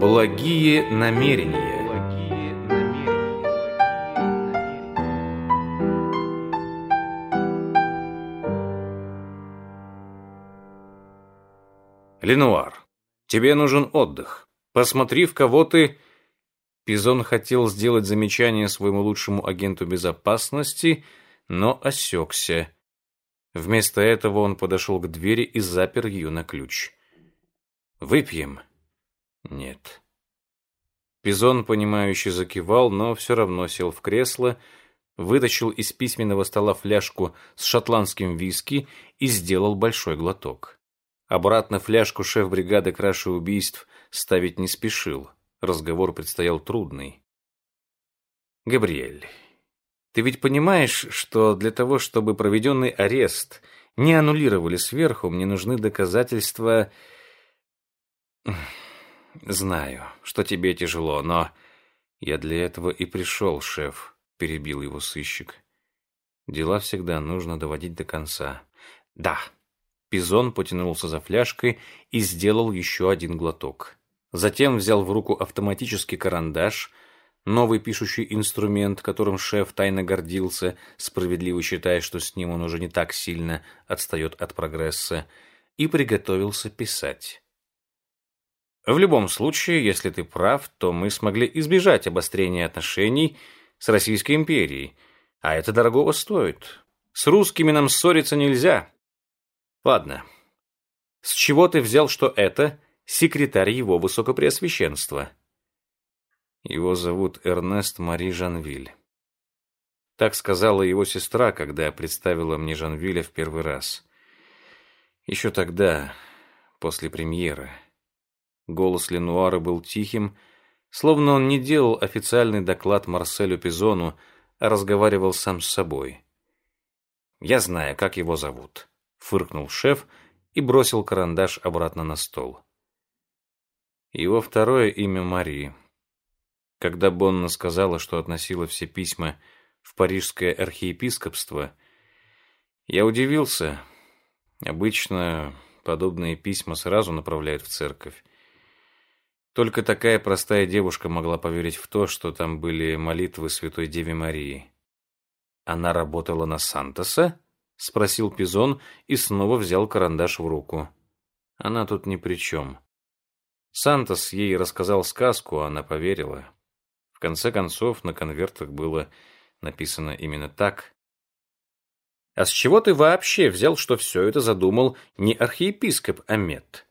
Благие намерения. Ленуар, тебе нужен отдых. Посмотри, в кого ты... Пизон хотел сделать замечание своему лучшему агенту безопасности, но осекся. Вместо этого он подошел к двери и запер ее на ключ. «Выпьем?» «Нет». Пизон, понимающе закивал, но все равно сел в кресло, вытащил из письменного стола фляжку с шотландским виски и сделал большой глоток. Обратно фляжку шеф бригады краши убийств ставить не спешил. Разговор предстоял трудный. «Габриэль, ты ведь понимаешь, что для того, чтобы проведенный арест не аннулировали сверху, мне нужны доказательства... Знаю, что тебе тяжело, но я для этого и пришел, шеф, перебил его сыщик. Дела всегда нужно доводить до конца. Да. Пизон потянулся за фляжкой и сделал еще один глоток. Затем взял в руку автоматический карандаш — новый пишущий инструмент, которым шеф тайно гордился, справедливо считая, что с ним он уже не так сильно отстает от прогресса, и приготовился писать. В любом случае, если ты прав, то мы смогли избежать обострения отношений с Российской империей, а это дорогого стоит. С русскими нам ссориться нельзя. Ладно. С чего ты взял, что это секретарь его высокопреосвященства? Его зовут Эрнест Мари Жанвиль. Так сказала его сестра, когда представила мне Жанвиля в первый раз. Еще тогда, после премьеры. Голос Ленуара был тихим, словно он не делал официальный доклад Марселю Пизону, а разговаривал сам с собой. «Я знаю, как его зовут», — фыркнул шеф и бросил карандаш обратно на стол. Его второе имя Мари. Когда Бонна сказала, что относила все письма в парижское архиепископство, я удивился. Обычно подобные письма сразу направляют в церковь. Только такая простая девушка могла поверить в то, что там были молитвы Святой Деве Марии. «Она работала на Сантоса?» — спросил Пизон и снова взял карандаш в руку. «Она тут ни при чем». Сантос ей рассказал сказку, она поверила конце концов, на конвертах было написано именно так. А с чего ты вообще взял, что все это задумал не архиепископ Амет?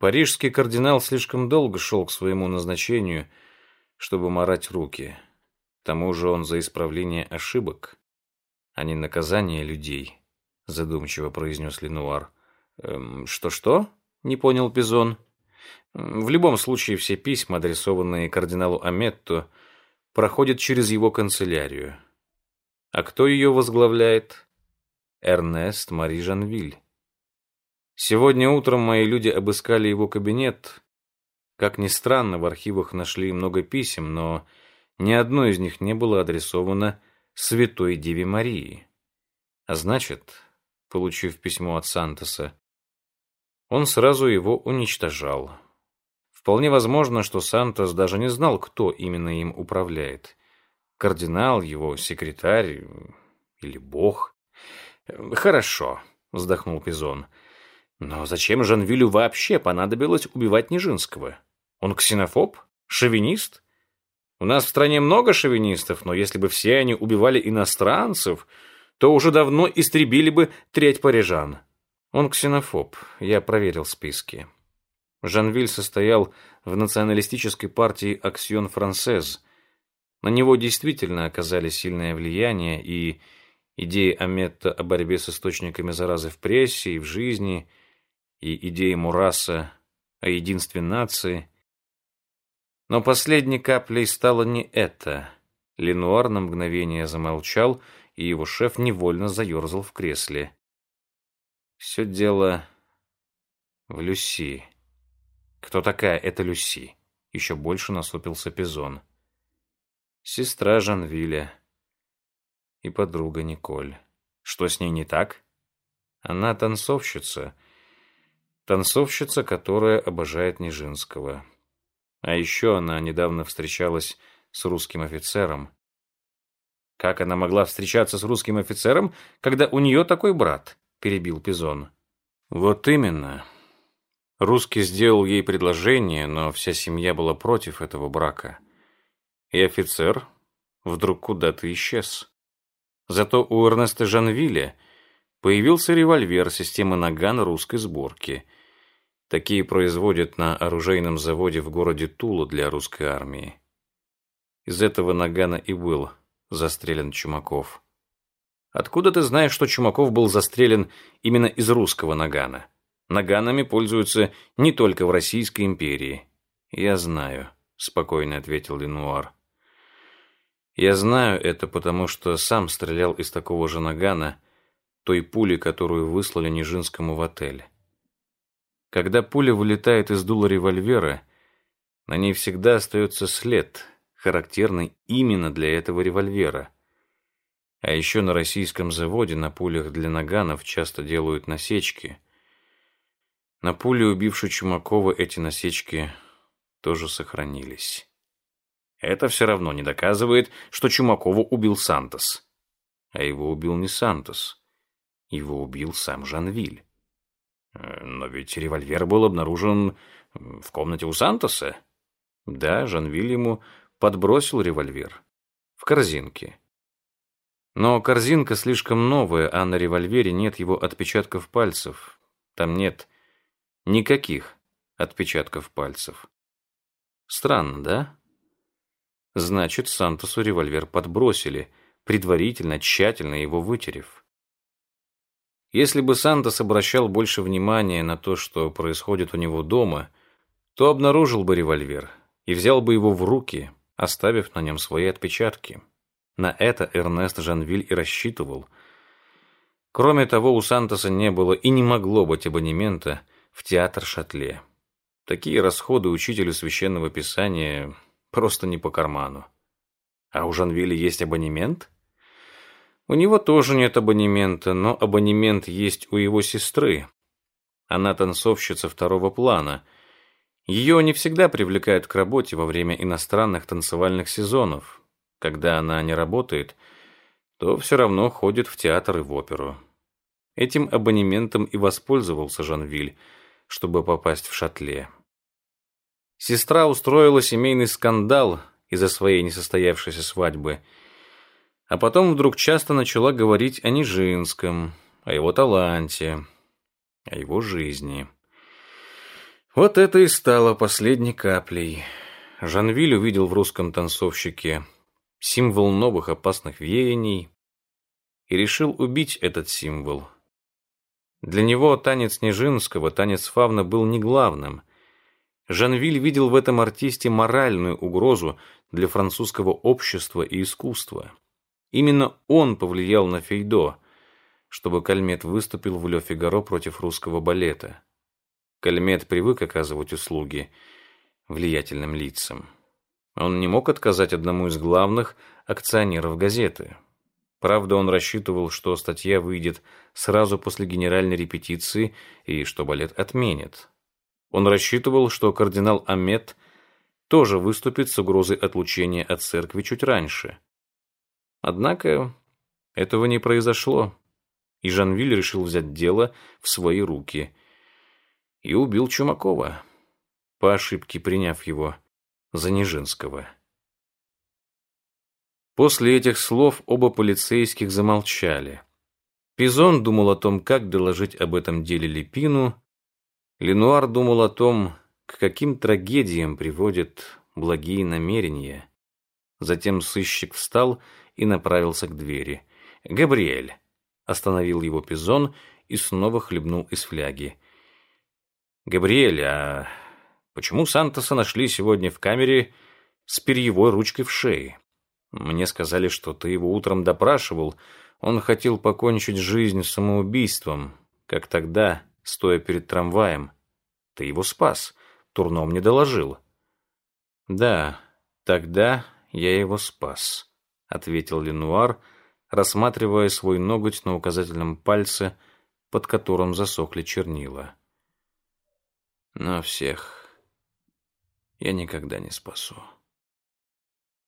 Парижский кардинал слишком долго шел к своему назначению, чтобы морать руки. К тому же он за исправление ошибок, а не наказание людей, задумчиво произнес Ленуар. «Эм, «Что-что?» — не понял Пизон. В любом случае все письма, адресованные кардиналу Аметто, проходят через его канцелярию. А кто ее возглавляет? Эрнест Мари Жанвиль. Сегодня утром мои люди обыскали его кабинет. Как ни странно, в архивах нашли много писем, но ни одно из них не было адресовано Святой Деве Марии. А значит, получив письмо от Сантоса, он сразу его уничтожал. Вполне возможно, что Сантос даже не знал, кто именно им управляет. Кардинал, его секретарь или бог. «Хорошо», — вздохнул Пизон. «Но зачем Жанвилю вообще понадобилось убивать Нижинского? Он ксенофоб? Шовинист? У нас в стране много шовинистов, но если бы все они убивали иностранцев, то уже давно истребили бы треть парижан. Он ксенофоб, я проверил списки. Жанвиль состоял в националистической партии «Аксион Франсез». На него действительно оказали сильное влияние, и идеи Аметта о борьбе с источниками заразы в прессе и в жизни, и идеи Мураса о единстве нации. Но последней каплей стало не это. Ленуар на мгновение замолчал, и его шеф невольно заерзал в кресле. Все дело в Люси. Кто такая эта Люси? Еще больше насупился Пизон. Сестра Жанвиля и подруга Николь. Что с ней не так? Она танцовщица. Танцовщица, которая обожает Нижинского. А еще она недавно встречалась с русским офицером. Как она могла встречаться с русским офицером, когда у нее такой брат? Перебил Пизон. Вот именно. Русский сделал ей предложение, но вся семья была против этого брака. И офицер вдруг куда-то исчез. Зато у Эрнеста Жанвиля появился револьвер системы «Наган» русской сборки. Такие производят на оружейном заводе в городе Тула для русской армии. Из этого нагана и был застрелен Чумаков. Откуда ты знаешь, что Чумаков был застрелен именно из русского нагана? Наганами пользуются не только в Российской империи. Я знаю, спокойно ответил Ленуар. Я знаю это, потому что сам стрелял из такого же нагана, той пули, которую выслали Нижинскому в отель. Когда пуля вылетает из дула револьвера, на ней всегда остается след, характерный именно для этого револьвера. А еще на российском заводе на пулях для наганов часто делают насечки. На пуле, убившей Чумакова, эти насечки тоже сохранились. Это все равно не доказывает, что Чумакова убил Сантос. А его убил не Сантос. Его убил сам Жанвиль. Э, но ведь револьвер был обнаружен в комнате у Сантоса. Да, Жанвиль ему подбросил револьвер. В корзинке. Но корзинка слишком новая, а на револьвере нет его отпечатков пальцев. Там нет никаких отпечатков пальцев. Странно, да? Значит, Сантосу револьвер подбросили, предварительно, тщательно его вытерев. Если бы Сантос обращал больше внимания на то, что происходит у него дома, то обнаружил бы револьвер и взял бы его в руки, оставив на нем свои отпечатки. На это Эрнест Жанвиль и рассчитывал. Кроме того, у Сантоса не было и не могло быть абонемента в театр Шатле. Такие расходы учителю священного писания просто не по карману. А у Жанвиля есть абонемент? У него тоже нет абонемента, но абонемент есть у его сестры. Она танцовщица второго плана – ее не всегда привлекают к работе во время иностранных танцевальных сезонов. Когда она не работает, то все равно ходит в театр и в оперу. Этим абонементом и воспользовался Жанвиль, чтобы попасть в шатле. Сестра устроила семейный скандал из-за своей несостоявшейся свадьбы, а потом вдруг часто начала говорить о Нижинском, о его таланте, о его жизни. Вот это и стало последней каплей. Жанвиль увидел в русском танцовщике символ новых опасных веяний и решил убить этот символ. Для него танец Нежинского, танец Фавна был не главным. Жанвиль видел в этом артисте моральную угрозу для французского общества и искусства. Именно он повлиял на Фейдо, чтобы Кальмет выступил в Ле Фигаро против русского балета. Кальмет привык оказывать услуги влиятельным лицам. Он не мог отказать одному из главных акционеров газеты. Правда, он рассчитывал, что статья выйдет сразу после генеральной репетиции и что балет отменят. Он рассчитывал, что кардинал Амет тоже выступит с угрозой отлучения от церкви чуть раньше. Однако этого не произошло, и Жанвиль решил взять дело в свои руки – и убил Чумакова, по ошибке приняв его за Нижинского. После этих слов оба полицейских замолчали. Пизон думал о том, как доложить об этом деле Лепину. Ленуар думал о том, к каким трагедиям приводят благие намерения. Затем сыщик встал и направился к двери. «Габриэль!» — остановил его Пизон и снова хлебнул из фляги. «Габриэль, а почему Сантоса нашли сегодня в камере с перьевой ручкой в шее? Мне сказали, что ты его утром допрашивал. Он хотел покончить жизнь самоубийством, как тогда, стоя перед трамваем. Ты его спас, Турно мне доложил». «Да, тогда я его спас», — ответил Ленуар, рассматривая свой ноготь на указательном пальце, под которым засохли чернила. Но всех, я никогда не спасу.